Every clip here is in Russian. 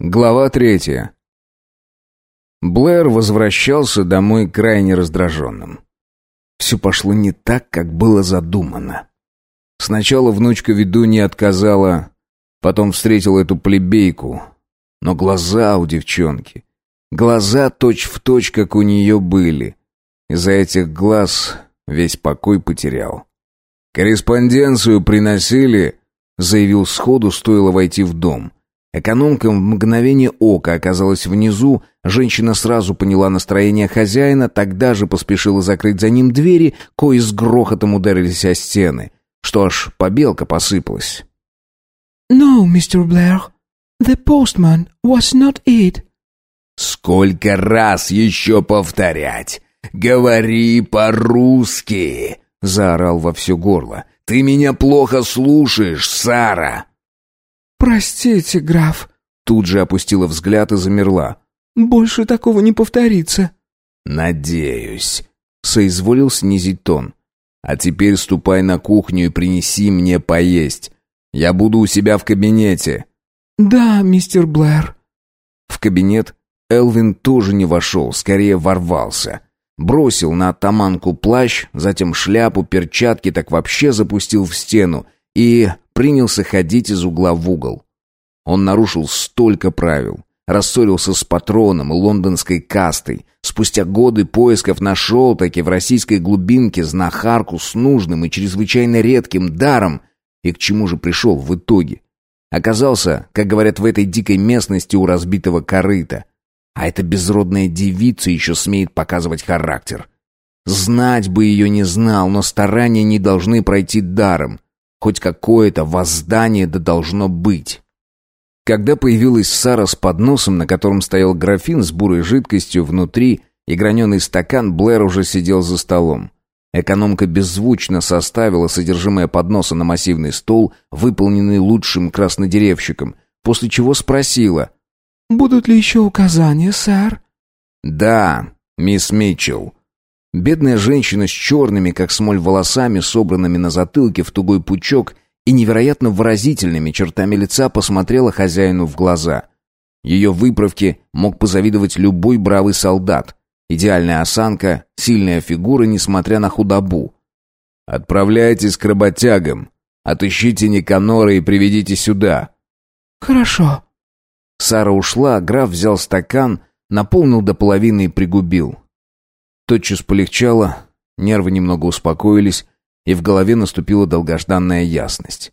Глава третья. Блэр возвращался домой крайне раздраженным. Все пошло не так, как было задумано. Сначала внучка виду не отказала, потом встретил эту плебейку. Но глаза у девчонки, глаза точь-в-точь, точь, как у нее были. Из-за этих глаз весь покой потерял. «Корреспонденцию приносили», — заявил сходу, стоило войти в дом — Экономка в мгновение ока оказалась внизу, женщина сразу поняла настроение хозяина, тогда же поспешила закрыть за ним двери, кои с грохотом ударились о стены, что аж побелка посыпалась. «No, мистер Блэр, the postman was not it». «Сколько раз еще повторять? Говори по-русски!» — заорал во все горло. «Ты меня плохо слушаешь, Сара!» «Простите, граф», — тут же опустила взгляд и замерла. «Больше такого не повторится». «Надеюсь», — соизволил снизить тон. «А теперь ступай на кухню и принеси мне поесть. Я буду у себя в кабинете». «Да, мистер Блэр». В кабинет Элвин тоже не вошел, скорее ворвался. Бросил на атаманку плащ, затем шляпу, перчатки, так вообще запустил в стену и принялся ходить из угла в угол. Он нарушил столько правил, рассорился с патроном и лондонской кастой, спустя годы поисков нашел таки в российской глубинке знахарку с нужным и чрезвычайно редким даром, и к чему же пришел в итоге. Оказался, как говорят в этой дикой местности у разбитого корыта. А эта безродная девица еще смеет показывать характер. Знать бы ее не знал, но старания не должны пройти даром. Хоть какое-то воздание да должно быть. Когда появилась Сара с подносом, на котором стоял графин с бурой жидкостью внутри и граненый стакан, Блэр уже сидел за столом. Экономка беззвучно составила содержимое подноса на массивный стол, выполненный лучшим краснодеревщиком, после чего спросила. «Будут ли еще указания, сэр?» «Да, мисс Митчелл. Бедная женщина с черными, как смоль, волосами, собранными на затылке в тугой пучок и невероятно выразительными чертами лица посмотрела хозяину в глаза. Ее выправке мог позавидовать любой бравый солдат. Идеальная осанка, сильная фигура, несмотря на худобу. «Отправляйтесь к работягам. Отыщите Никанора и приведите сюда». «Хорошо». Сара ушла, граф взял стакан, наполнил до половины и пригубил. Тотчас полегчало, нервы немного успокоились, и в голове наступила долгожданная ясность.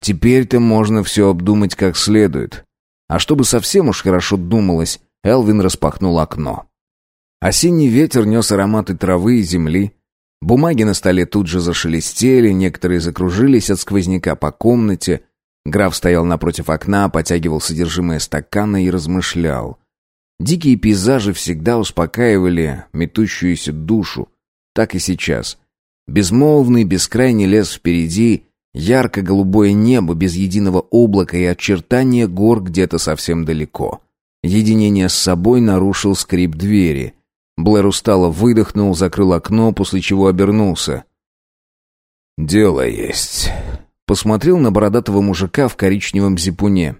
Теперь-то можно все обдумать как следует. А чтобы совсем уж хорошо думалось, Элвин распахнул окно. Осенний ветер нес ароматы травы и земли. Бумаги на столе тут же зашелестели, некоторые закружились от сквозняка по комнате. Граф стоял напротив окна, потягивал содержимое стакана и размышлял. Дикие пейзажи всегда успокаивали метущуюся душу. Так и сейчас. Безмолвный, бескрайний лес впереди, ярко-голубое небо без единого облака и очертания гор где-то совсем далеко. Единение с собой нарушил скрип двери. Блэр устало выдохнул, закрыл окно, после чего обернулся. «Дело есть». Посмотрел на бородатого мужика в коричневом зипуне.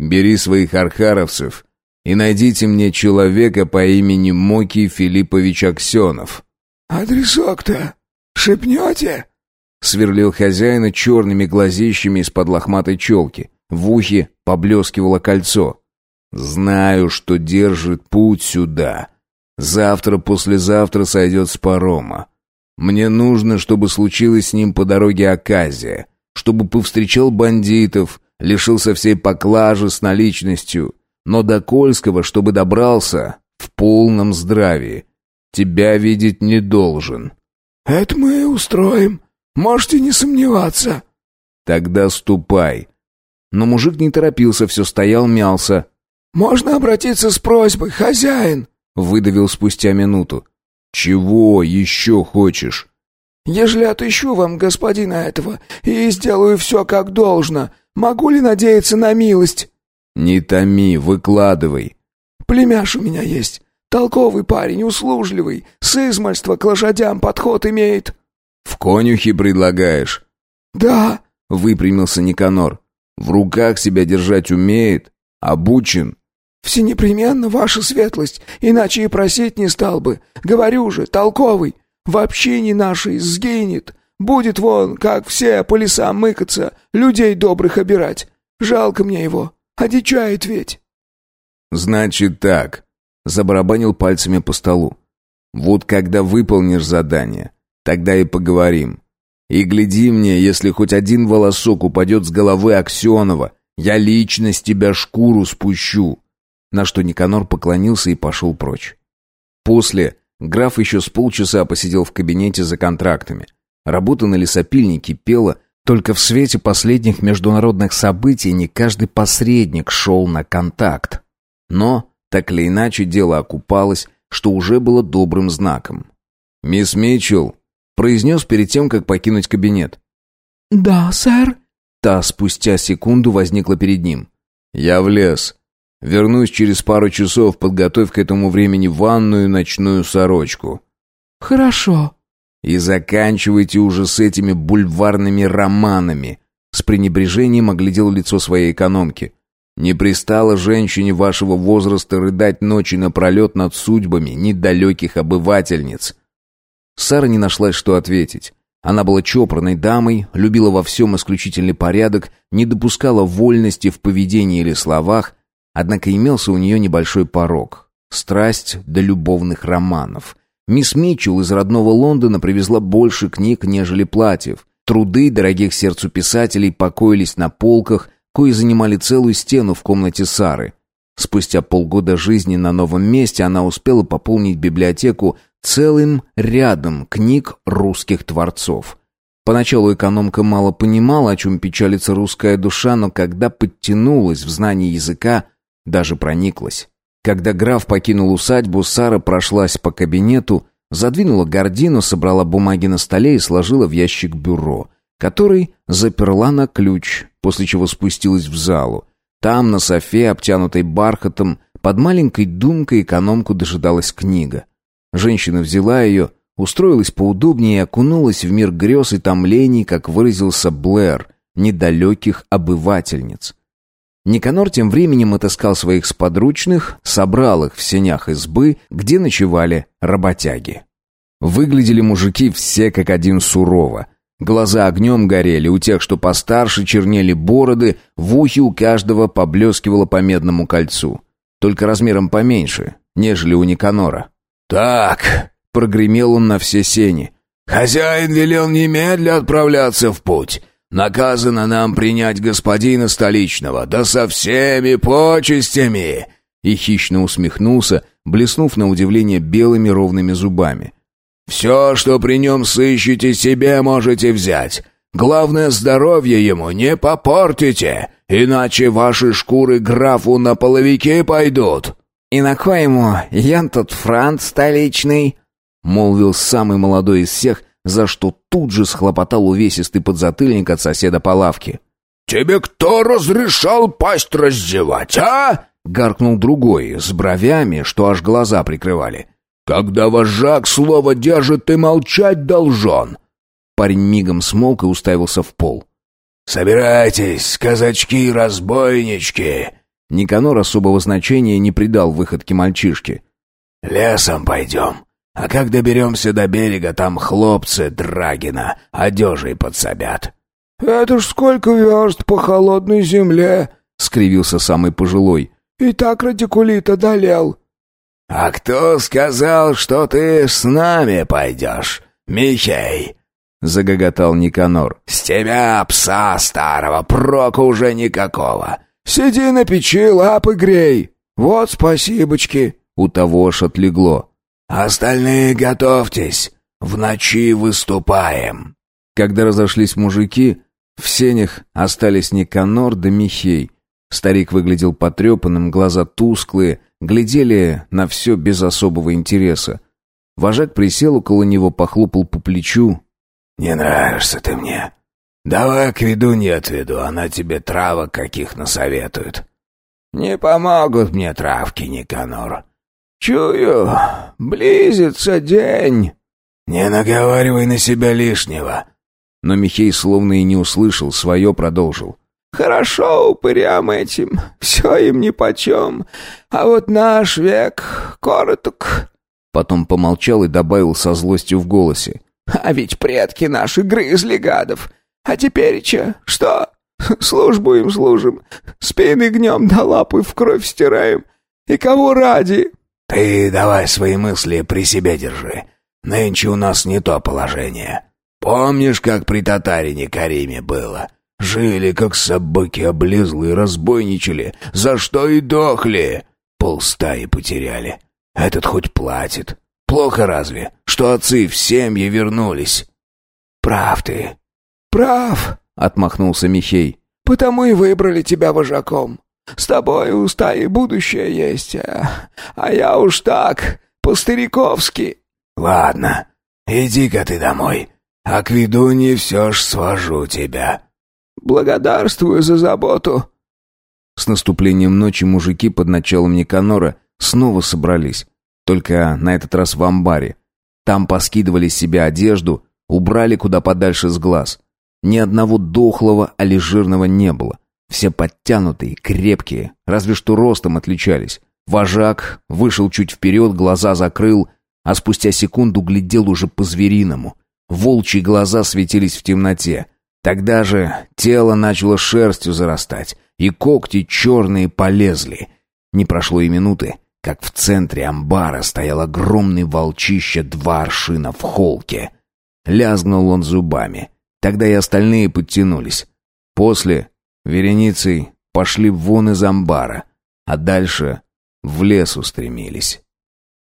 «Бери своих архаровцев и найдите мне человека по имени Моки Филиппович Аксенов». «Адресок-то шепнете?» Сверлил хозяина черными глазищами из-под лохматой челки. В ухе поблескивало кольцо. «Знаю, что держит путь сюда. Завтра-послезавтра сойдет с парома. Мне нужно, чтобы случилось с ним по дороге оказия, чтобы повстречал бандитов, лишился всей поклажи с наличностью, но до Кольского, чтобы добрался, в полном здравии. Тебя видеть не должен». «Это мы устроим. Можете не сомневаться». «Тогда ступай». Но мужик не торопился, все стоял, мялся. «Можно обратиться с просьбой, хозяин?» Выдавил спустя минуту. «Чего еще хочешь?» «Ежели отыщу вам господина этого и сделаю все как должно, могу ли надеяться на милость?» «Не томи, выкладывай». «Племяш у меня есть. Толковый парень, услужливый, с измальства к лошадям подход имеет». «В конюхи предлагаешь?» «Да», — выпрямился Никанор. «В руках себя держать умеет? Обучен?» Все непременно, ваша светлость, иначе и просить не стал бы. Говорю же, толковый, вообще не нашей сгинет. Будет вон, как все по лесам мыкаться, людей добрых обирать. Жалко мне его, одичает ведь». «Значит так», — забарабанил пальцами по столу. «Вот когда выполнишь задание, тогда и поговорим. И гляди мне, если хоть один волосок упадет с головы Аксенова, я лично с тебя шкуру спущу». На что Никанор поклонился и пошел прочь. После граф еще с полчаса посидел в кабинете за контрактами. Работа на лесопильне кипела, только в свете последних международных событий не каждый посредник шел на контакт. Но, так или иначе, дело окупалось, что уже было добрым знаком. «Мисс Митчелл», произнес перед тем, как покинуть кабинет. «Да, сэр». Та спустя секунду возникла перед ним. «Я в лес. Вернусь через пару часов, подготовь к этому времени ванную ночную сорочку». «Хорошо». «И заканчивайте уже с этими бульварными романами», с пренебрежением оглядел лицо своей экономки. «Не пристало женщине вашего возраста рыдать ночи напролет над судьбами недалеких обывательниц». Сара не нашлась, что ответить. Она была чопорной дамой, любила во всем исключительный порядок, не допускала вольности в поведении или словах, однако имелся у нее небольшой порог — страсть до любовных романов. Мисс Митчелл из родного Лондона привезла больше книг, нежели платьев. Труды дорогих сердцу писателей покоились на полках, кои занимали целую стену в комнате Сары. Спустя полгода жизни на новом месте она успела пополнить библиотеку целым рядом книг русских творцов. Поначалу экономка мало понимала, о чем печалится русская душа, но когда подтянулась в знании языка, даже прониклась. Когда граф покинул усадьбу, Сара прошлась по кабинету, задвинула гардину, собрала бумаги на столе и сложила в ящик бюро, который заперла на ключ, после чего спустилась в залу. Там, на софе, обтянутой бархатом, под маленькой думкой экономку дожидалась книга. Женщина взяла ее, устроилась поудобнее и окунулась в мир грез и томлений, как выразился Блэр, недалеких обывательниц. Никанор тем временем отыскал своих сподручных, собрал их в сенях избы, где ночевали работяги. Выглядели мужики все как один сурово. Глаза огнем горели, у тех, что постарше, чернели бороды, в ухе у каждого поблескивало по медному кольцу. Только размером поменьше, нежели у Никанора. «Так», — прогремел он на все сени, — «хозяин велел немедля отправляться в путь. Наказано нам принять господина столичного, да со всеми почестями!» И хищно усмехнулся, блеснув на удивление белыми ровными зубами. «Все, что при нем сыщете, себе можете взять. Главное, здоровье ему не попортите, иначе ваши шкуры графу на половики пойдут». «И на кой ему ян тот франт столичный?» — молвил самый молодой из всех, за что тут же схлопотал увесистый подзатыльник от соседа по лавке. «Тебе кто разрешал пасть раздевать, а?» — гаркнул другой, с бровями, что аж глаза прикрывали. «Когда вожак слово держит, ты молчать должен!» Парень мигом смолк и уставился в пол. «Собирайтесь, казачки-разбойнички!» Никанор особого значения не придал выходке мальчишки. «Лесом пойдем. А как доберемся до берега, там хлопцы Драгина одежей подсобят». «Это ж сколько верст по холодной земле!» — скривился самый пожилой. «И так радикулит одолел». «А кто сказал, что ты с нами пойдешь, Михей?» — загоготал Никанор. «С тебя, пса старого, проку уже никакого. Сиди на печи, лапы грей. Вот спасибочки. У того ж отлегло. Остальные готовьтесь. В ночи выступаем. Когда разошлись мужики, в сенях остались Никанор да Михей. Старик выглядел потрепанным, глаза тусклые, глядели на все без особого интереса. Вожак присел около него, похлопал по плечу. «Не нравишься ты мне. «Давай к виду не отведу, она тебе травок каких насоветует». «Не помогут мне травки, Никанор. Чую, близится день». «Не наговаривай на себя лишнего». Но Михей словно и не услышал, свое продолжил. Хорошо упырям этим, все им нипочем, а вот наш век короток». Потом помолчал и добавил со злостью в голосе. «А ведь предки наши грызли гадов. А теперь че? Что? Службу им служим, спины гнем да лапы в кровь стираем. И кого ради?» «Ты давай свои мысли при себе держи. Нынче у нас не то положение. Помнишь, как при татарине Кариме было?» Жили, как собаки облезлые, разбойничали, за что и дохли. Полстаи потеряли. Этот хоть платит. Плохо разве, что отцы в семьи вернулись? Прав ты. Прав, отмахнулся Михей. Потому и выбрали тебя вожаком. С тобой у стаи будущее есть, а, а я уж так, по-стариковски. Ладно, иди-ка ты домой, а к виду не все ж свожу тебя. Благодарствую за заботу». С наступлением ночи мужики под началом Никанора снова собрались, только на этот раз в амбаре. Там поскидывали с себя одежду, убрали куда подальше с глаз. Ни одного дохлого, али жирного не было. Все подтянутые, крепкие, разве что ростом отличались. Вожак вышел чуть вперед, глаза закрыл, а спустя секунду глядел уже по-звериному. Волчьи глаза светились в темноте. Тогда же тело начало шерстью зарастать, и когти черные полезли. Не прошло и минуты, как в центре амбара стоял огромный волчище два аршина в холке. Лязгнул он зубами. Тогда и остальные подтянулись. После вереницей пошли вон из амбара, а дальше в лес устремились.